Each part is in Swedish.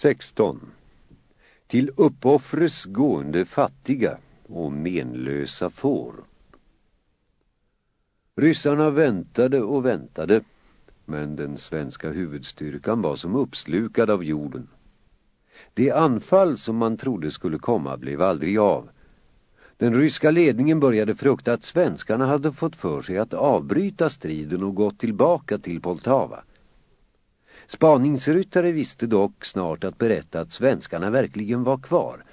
16. Till uppoffres gående fattiga och menlösa får. Ryssarna väntade och väntade, men den svenska huvudstyrkan var som uppslukad av jorden. Det anfall som man trodde skulle komma blev aldrig av. Den ryska ledningen började frukta att svenskarna hade fått för sig att avbryta striden och gått tillbaka till Poltava. Spaningsryttare visste dock snart att berätta att svenskarna verkligen var kvar.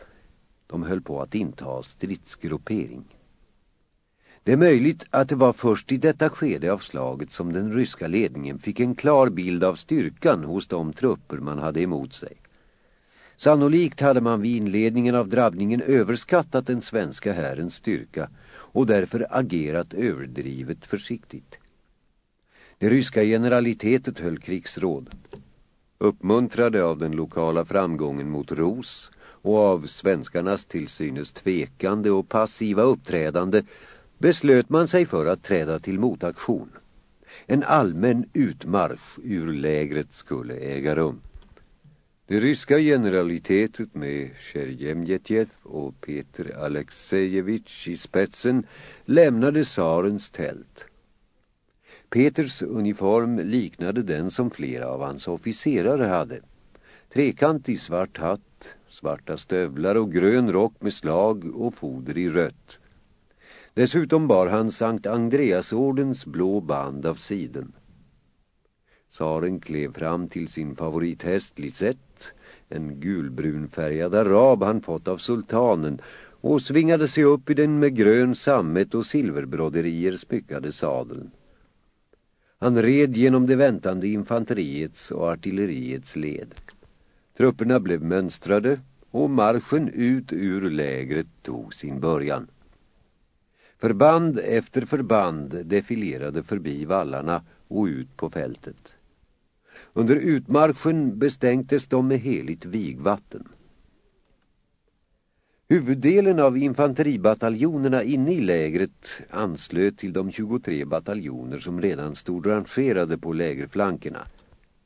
De höll på att inta stridsgruppering. Det är möjligt att det var först i detta skede av slaget som den ryska ledningen fick en klar bild av styrkan hos de trupper man hade emot sig. Sannolikt hade man vid inledningen av drabbningen överskattat den svenska härens styrka och därför agerat överdrivet försiktigt. Det ryska generalitetet höll krigsråd. Uppmuntrade av den lokala framgången mot Ros och av svenskarnas till synes tvekande och passiva uppträdande beslöt man sig för att träda till motaktion. En allmän utmarsch ur lägret skulle äga rum. Det ryska generalitetet med Sherjemjetjev och Peter Alexejevich i spetsen lämnade tsarens tält. Peters uniform liknade den som flera av hans officerare hade. Trekantig svart hatt, svarta stövlar och grön rock med slag och foder i rött. Dessutom bar han Sankt Andreasordens blå band av siden. Saren klev fram till sin favorithäst Lisette, en gulbrunfärgad arab han fått av sultanen, och svingade sig upp i den med grön sammet och silverbroderier smyckade sadeln. Han red genom det väntande infanteriets och artilleriets led. Trupperna blev mönstrade och marschen ut ur lägret tog sin början. Förband efter förband defilerade förbi vallarna och ut på fältet. Under utmarschen bestänktes de med heligt vigvatten. Huvuddelen av infanteribataljonerna inne i lägret anslöt till de 23 bataljoner som redan stod rangerade på lägerflankerna.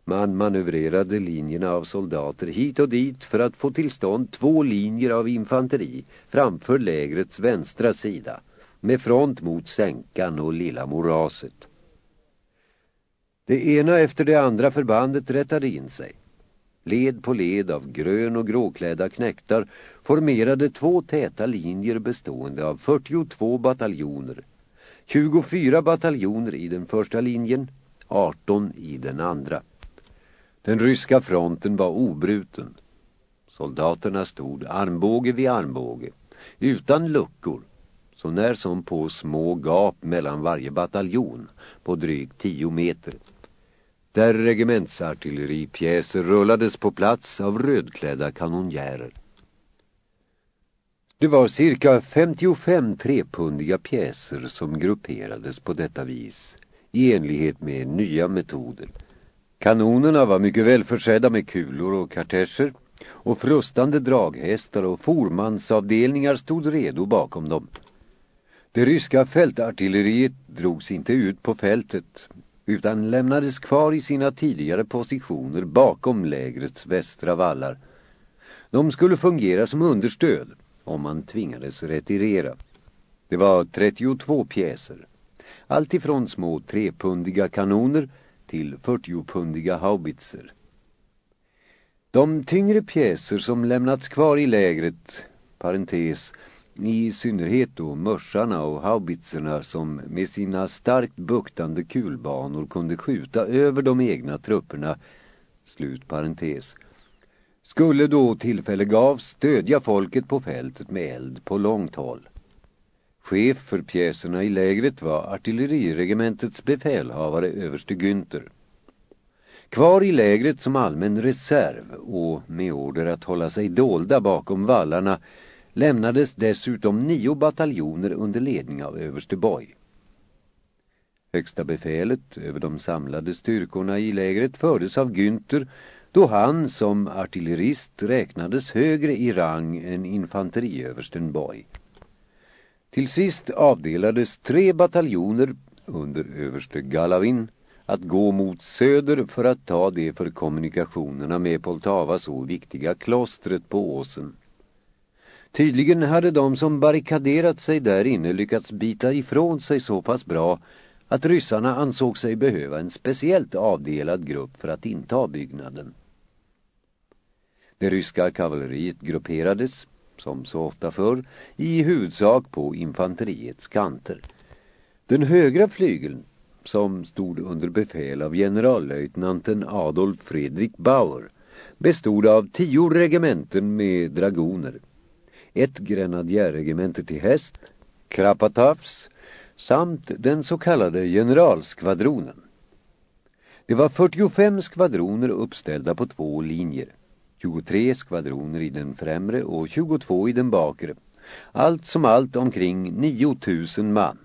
Man manövrerade linjerna av soldater hit och dit för att få till stånd två linjer av infanteri framför lägrets vänstra sida med front mot sänkan och lilla moraset. Det ena efter det andra förbandet rättade in sig. Led på led av grön- och gråklädda knäktar formerade två täta linjer bestående av 42 bataljoner. 24 bataljoner i den första linjen, 18 i den andra. Den ryska fronten var obruten. Soldaterna stod armbåge vid armbåge, utan luckor, så när som på små gap mellan varje bataljon på drygt 10 meter där regementsartilleripjäser rullades på plats av rödklädda kanonjärer. Det var cirka 55 trepundiga pjäser som grupperades på detta vis i enlighet med nya metoder. Kanonerna var mycket välförsedda med kulor och kartescher och frustande draghästar och formansavdelningar stod redo bakom dem. Det ryska fältartilleriet drogs inte ut på fältet utan lämnades kvar i sina tidigare positioner bakom lägrets västra vallar. De skulle fungera som understöd om man tvingades retirera. Det var 32 pjäser. Alltifrån små trepundiga kanoner till 40-pundiga haubitser. De tyngre pjäser som lämnats kvar i lägret, parentes, i synnerhet då mörsarna och haubitserna som med sina starkt buktande kulbanor kunde skjuta över de egna trupperna, slut parentes, skulle då tillfälle gavs stödja folket på fältet med eld på långt håll. Chef för pjäserna i lägret var artilleriregementets befälhavare överste Günther. Kvar i lägret som allmän reserv och med order att hålla sig dolda bakom vallarna lämnades dessutom nio bataljoner under ledning av överste Boy. Högsta befälet över de samlade styrkorna i lägret fördes av Günther då han som artillerist räknades högre i rang än infanteriöversten Boy. Till sist avdelades tre bataljoner under överste Galavin att gå mot söder för att ta det för kommunikationerna med Poltava så viktiga klostret på åsen. Tydligen hade de som barrikaderat sig där inne lyckats bita ifrån sig så pass bra att ryssarna ansåg sig behöva en speciellt avdelad grupp för att inta byggnaden. Det ryska kavalleriet grupperades, som så ofta förr, i huvudsak på infanteriets kanter. Den högra flygeln, som stod under befäl av generallöjtnanten Adolf Fredrik Bauer, bestod av tio regementen med dragoner. Ett grenadjärregemente till häst, Krapatavs, samt den så kallade generalskvadronen. Det var 45 skvadroner uppställda på två linjer. 23 skvadroner i den främre och 22 i den bakre. Allt som allt omkring 9000 man.